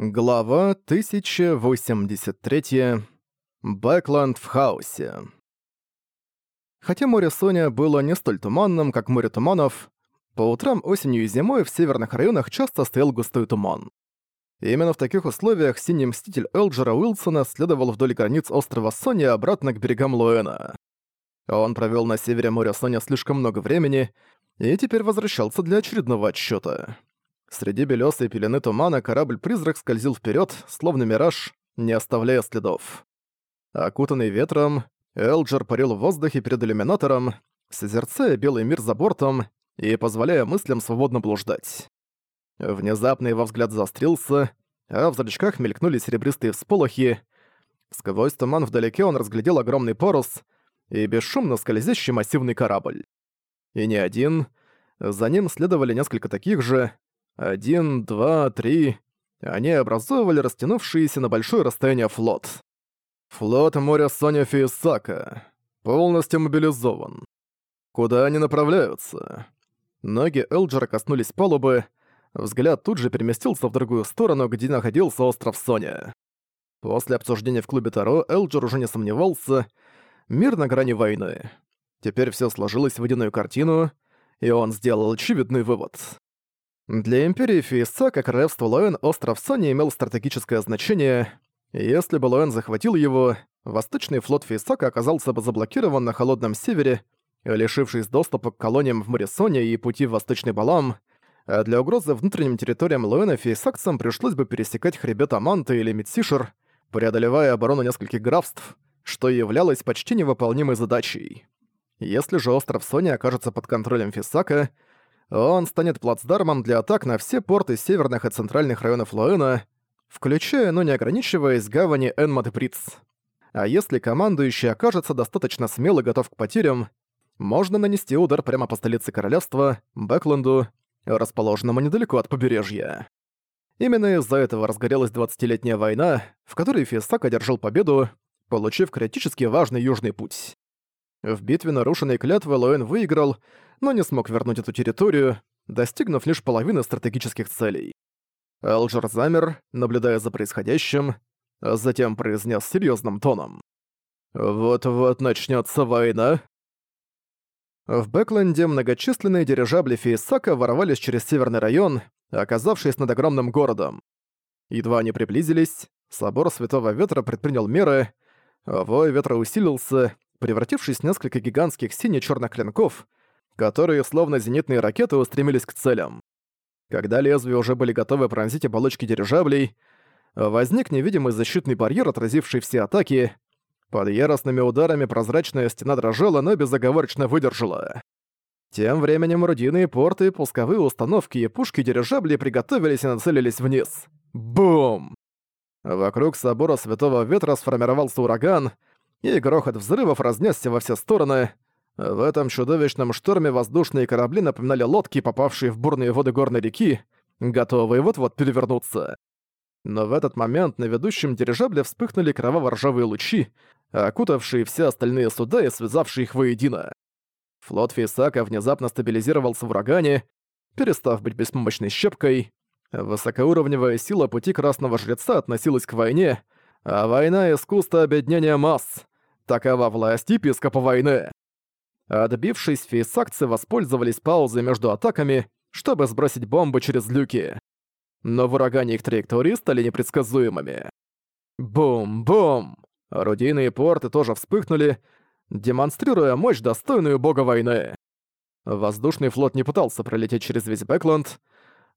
Глава 1083. Бэкланд в хаосе. Хотя море Соня было не столь туманным, как море туманов, по утрам осенью и зимой в северных районах часто стоял густой туман. И именно в таких условиях синий мститель Элджера Уилсона следовал вдоль границ острова Сони обратно к берегам Луэна. Он провел на севере моря Соня слишком много времени и теперь возвращался для очередного отсчета. Среди белёсой пелены тумана корабль-призрак скользил вперед, словно мираж, не оставляя следов. Окутанный ветром, Элджер парил в воздухе перед иллюминатором, созерцая белый мир за бортом и позволяя мыслям свободно блуждать. Внезапно его взгляд заострился, а в зрачках мелькнули серебристые всполохи. Сквозь туман вдалеке он разглядел огромный парус и бесшумно скользящий массивный корабль. И не один. За ним следовали несколько таких же, один, два, три. Они образовывали растянувшиеся на большое расстояние флот. Флот моря Сонефи и полностью мобилизован. Куда они направляются? Ноги Элджера коснулись палубы, взгляд тут же переместился в другую сторону, где находился остров Соня. После обсуждения в клубе Таро Элджер уже не сомневался. Мир на грани войны. Теперь все сложилось в единую картину, и он сделал очевидный вывод. Для Империи Фейса, как королевство Лоэн, остров Сони имел стратегическое значение. Если бы Лоэн захватил его, Восточный флот Фейсака оказался бы заблокирован на Холодном Севере, лишившись доступа к колониям в море Сони и пути в Восточный Балам, а для угрозы внутренним территориям Лоэна фейсакцам пришлось бы пересекать хребет Аманта или Митсишер, преодолевая оборону нескольких графств, что являлось почти невыполнимой задачей. Если же остров Сони окажется под контролем Фисака, он станет плацдармом для атак на все порты северных и центральных районов Лоэна, включая, но не ограничиваясь, гавани Энмад и Приц. А если командующий окажется достаточно смело готов к потерям, можно нанести удар прямо по столице королевства, Бэкленду, расположенному недалеко от побережья. Именно из-за этого разгорелась 20-летняя война, в которой Фестак одержал победу, получив критически важный южный путь. В битве нарушенной клятвы Лоэн выиграл, но не смог вернуть эту территорию, достигнув лишь половины стратегических целей. Элджер замер, наблюдая за происходящим, а затем произнес серьезным тоном. «Вот-вот начнется война». В Бэкленде многочисленные дирижабли Фейсака ворвались через северный район, оказавшись над огромным городом. Едва они приблизились, собор Святого Ветра предпринял меры, вой ветра усилился, превратившись в несколько гигантских сине-чёрных клинков, которые словно зенитные ракеты устремились к целям. Когда лезвия уже были готовы пронзить оболочки дирижаблей, возник невидимый защитный барьер, отразивший все атаки. Под яростными ударами прозрачная стена дрожала, но безоговорочно выдержала. Тем временем рудиные порты, пусковые установки и пушки дирижаблей приготовились и нацелились вниз. Бум! Вокруг собора Святого Ветра сформировался ураган, и грохот взрывов разнесся во все стороны — в этом чудовищном шторме воздушные корабли напоминали лодки, попавшие в бурные воды горной реки, готовые вот-вот перевернуться. Но в этот момент на ведущем дирижабле вспыхнули кроваво-ржавые лучи, окутавшие все остальные суда и связавшие их воедино. Флот Фейсака внезапно стабилизировался в урагане, перестав быть беспомощной щепкой. Высокоуровневая сила пути Красного Жреца относилась к войне, а война — искусство объединения масс. Такова власть епископа войны. Отбившись, фейсакцы воспользовались паузой между атаками, чтобы сбросить бомбы через люки. Но вырагания их траектории стали непредсказуемыми. Бум-бум! Орудийные порты тоже вспыхнули, демонстрируя мощь, достойную бога войны. Воздушный флот не пытался пролететь через весь Бэкленд.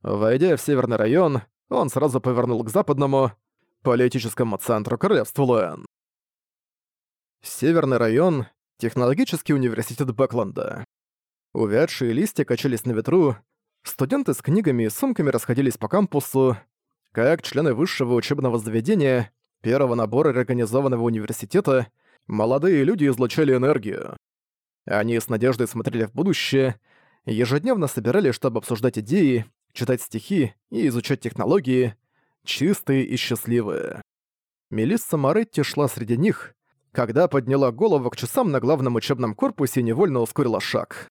Войдя в северный район, он сразу повернул к западному, политическому центру королевства Луэн. Северный район Технологический университет Бэкленда. Увядшие листья качались на ветру, студенты с книгами и сумками расходились по кампусу. Как члены высшего учебного заведения, первого набора организованного университета, молодые люди излучали энергию. Они с надеждой смотрели в будущее, ежедневно собирали, чтобы обсуждать идеи, читать стихи и изучать технологии, чистые и счастливые. Мелисса Моретти шла среди них, когда подняла голову к часам на главном учебном корпусе и невольно ускорила шаг.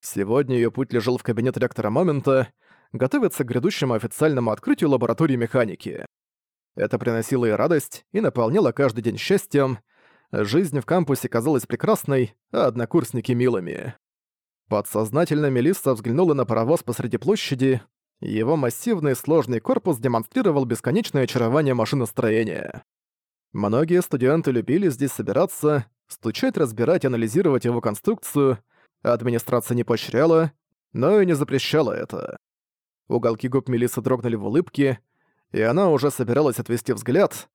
Сегодня ее путь лежал в кабинет ректора Момента, готовиться к грядущему официальному открытию лаборатории механики. Это приносило ей радость и наполняло каждый день счастьем. Жизнь в кампусе казалась прекрасной, а однокурсники милыми. Подсознательно Мелисса взглянула на паровоз посреди площади. Его массивный сложный корпус демонстрировал бесконечное очарование машиностроения. Многие студенты любили здесь собираться, стучать, разбирать анализировать его конструкцию, администрация не поощряла, но и не запрещала это. Уголки губ Мелисы дрогнули в улыбке, и она уже собиралась отвести взгляд,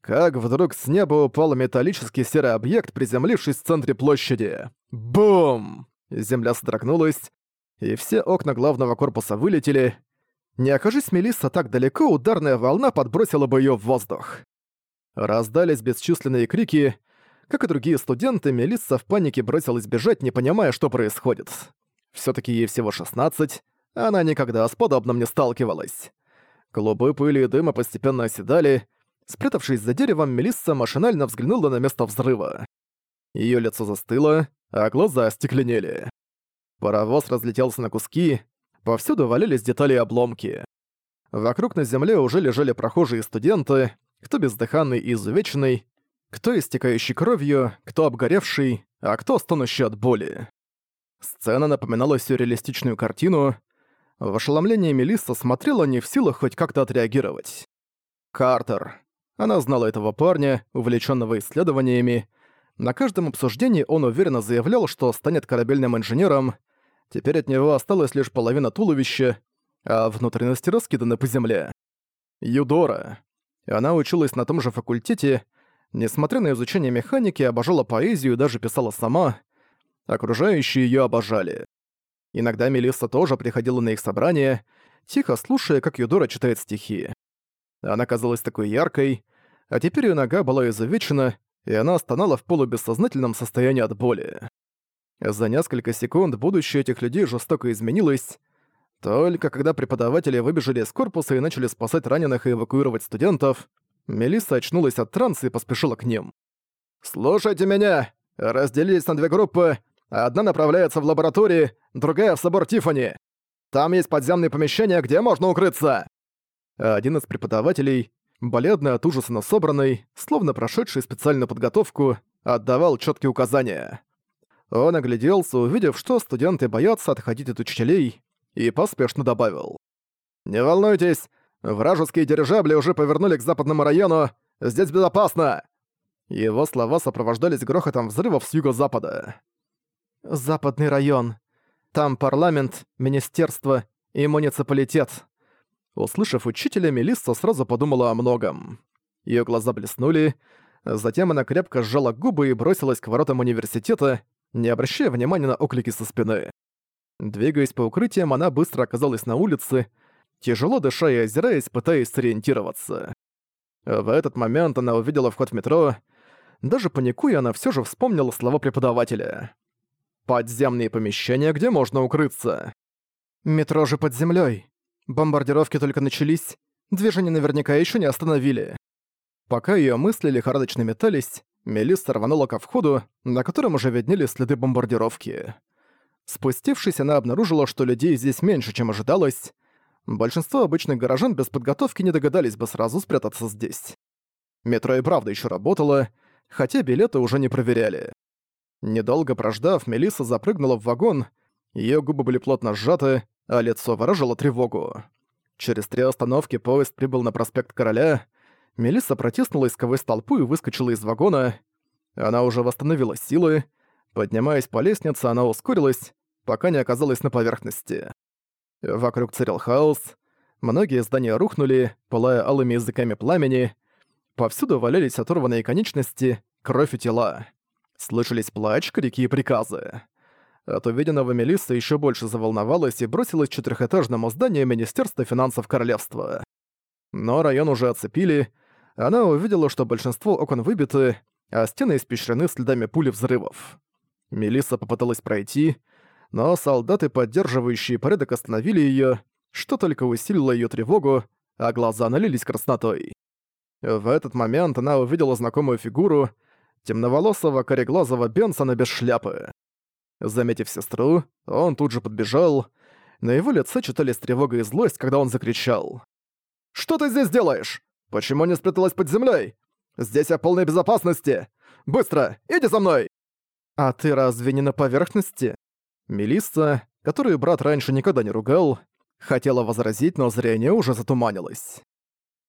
как вдруг с неба упал металлический серый объект, приземлившись в центре площади. Бум! Земля содрогнулась, и все окна главного корпуса вылетели. Не окажись Мелисса так далеко, ударная волна подбросила бы её в воздух. Раздались бесчисленные крики. Как и другие студенты, Мелисса в панике бросилась бежать, не понимая, что происходит. все таки ей всего 16, она никогда с подобным не сталкивалась. Клубы пыли и дыма постепенно оседали. Спрятавшись за деревом, Мелисса машинально взглянула на место взрыва. Её лицо застыло, а глаза остекленели. Паровоз разлетелся на куски, повсюду валялись детали и обломки. Вокруг на земле уже лежали прохожие студенты, кто бездыханный и изувеченный, кто истекающий кровью, кто обгоревший, а кто стонущий от боли. Сцена напоминала сюрреалистичную картину. В ошеломлении Мелисса смотрела не в силах хоть как-то отреагировать. Картер. Она знала этого парня, увлеченного исследованиями. На каждом обсуждении он уверенно заявлял, что станет корабельным инженером. Теперь от него осталась лишь половина туловища, а внутренности раскиданы по земле. Юдора и она училась на том же факультете, несмотря на изучение механики, обожала поэзию и даже писала сама. Окружающие ее обожали. Иногда Мелисса тоже приходила на их собрание, тихо слушая, как Юдора читает стихи. Она казалась такой яркой, а теперь ее нога была изувечена, и она стонала в полубессознательном состоянии от боли. За несколько секунд будущее этих людей жестоко изменилось, только когда преподаватели выбежали из корпуса и начали спасать раненых и эвакуировать студентов, Мелисса очнулась от транса и поспешила к ним. «Слушайте меня! Разделились на две группы. Одна направляется в лаборатории, другая — в собор Тифани. Там есть подземные помещения, где можно укрыться!» Один из преподавателей, бледный от ужаса на собранный, словно прошедший специальную подготовку, отдавал четкие указания. Он огляделся, увидев, что студенты боятся отходить от учителей, и поспешно добавил. «Не волнуйтесь, вражеские дирижабли уже повернули к западному району, здесь безопасно!» Его слова сопровождались грохотом взрывов с юго-запада. «Западный район. Там парламент, министерство и муниципалитет». Услышав учителя, Мелисса сразу подумала о многом. Ее глаза блеснули, затем она крепко сжала губы и бросилась к воротам университета, не обращая внимания на оклики со спины. Двигаясь по укрытиям, она быстро оказалась на улице, тяжело дыша и озираясь, пытаясь сориентироваться. В этот момент она увидела вход в метро. Даже паникуя, она все же вспомнила слова преподавателя. «Подземные помещения, где можно укрыться». «Метро же под землей. Бомбардировки только начались, движение наверняка еще не остановили». Пока ее мысли лихорадочно метались, Мелисса рванула ко входу, на котором уже виднелись следы бомбардировки. Спустившись, она обнаружила, что людей здесь меньше, чем ожидалось. Большинство обычных горожан без подготовки не догадались бы сразу спрятаться здесь. Метро и правда еще работало, хотя билеты уже не проверяли. Недолго прождав, Мелисса запрыгнула в вагон, ее губы были плотно сжаты, а лицо выражало тревогу. Через три остановки поезд прибыл на проспект Короля. Мелисса протиснулась сквозь толпу и выскочила из вагона. Она уже восстановила силы, Поднимаясь по лестнице, она ускорилась, пока не оказалась на поверхности. Вокруг царил хаос, многие здания рухнули, пылая алыми языками пламени, повсюду валялись оторванные конечности, кровь и тела. Слышались плач, крики и приказы. От увиденного Мелисса еще больше заволновалась и бросилась к четырехэтажному зданию Министерства финансов Королевства. Но район уже оцепили, она увидела, что большинство окон выбиты, а стены испещрены следами пули взрывов. Мелисса попыталась пройти, но солдаты, поддерживающие порядок, остановили её, что только усилило её тревогу, а глаза налились краснотой. В этот момент она увидела знакомую фигуру темноволосого кореглазого Бенсона без шляпы. Заметив сестру, он тут же подбежал. На его лице читались тревога и злость, когда он закричал. «Что ты здесь делаешь? Почему не спряталась под землей? Здесь я в полной безопасности! Быстро, иди за мной!» «А ты разве не на поверхности?» Мелисса, которую брат раньше никогда не ругал, хотела возразить, но зрение уже затуманилось.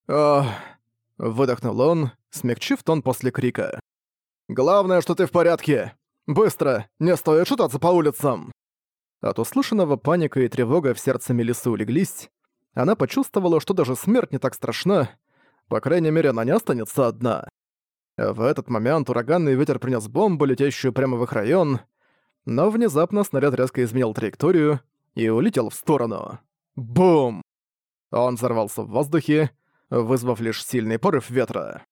«Ох...» — выдохнул он, смягчив тон после крика. «Главное, что ты в порядке! Быстро! Не стоит шутаться по улицам!» От услышанного паника и тревога в сердце Мелисы улеглись. Она почувствовала, что даже смерть не так страшна. По крайней мере, она не останется одна. В этот момент ураганный ветер принес бомбу, летящую прямо в их район, но внезапно снаряд резко изменил траекторию и улетел в сторону. Бум! Он взорвался в воздухе, вызвав лишь сильный порыв ветра.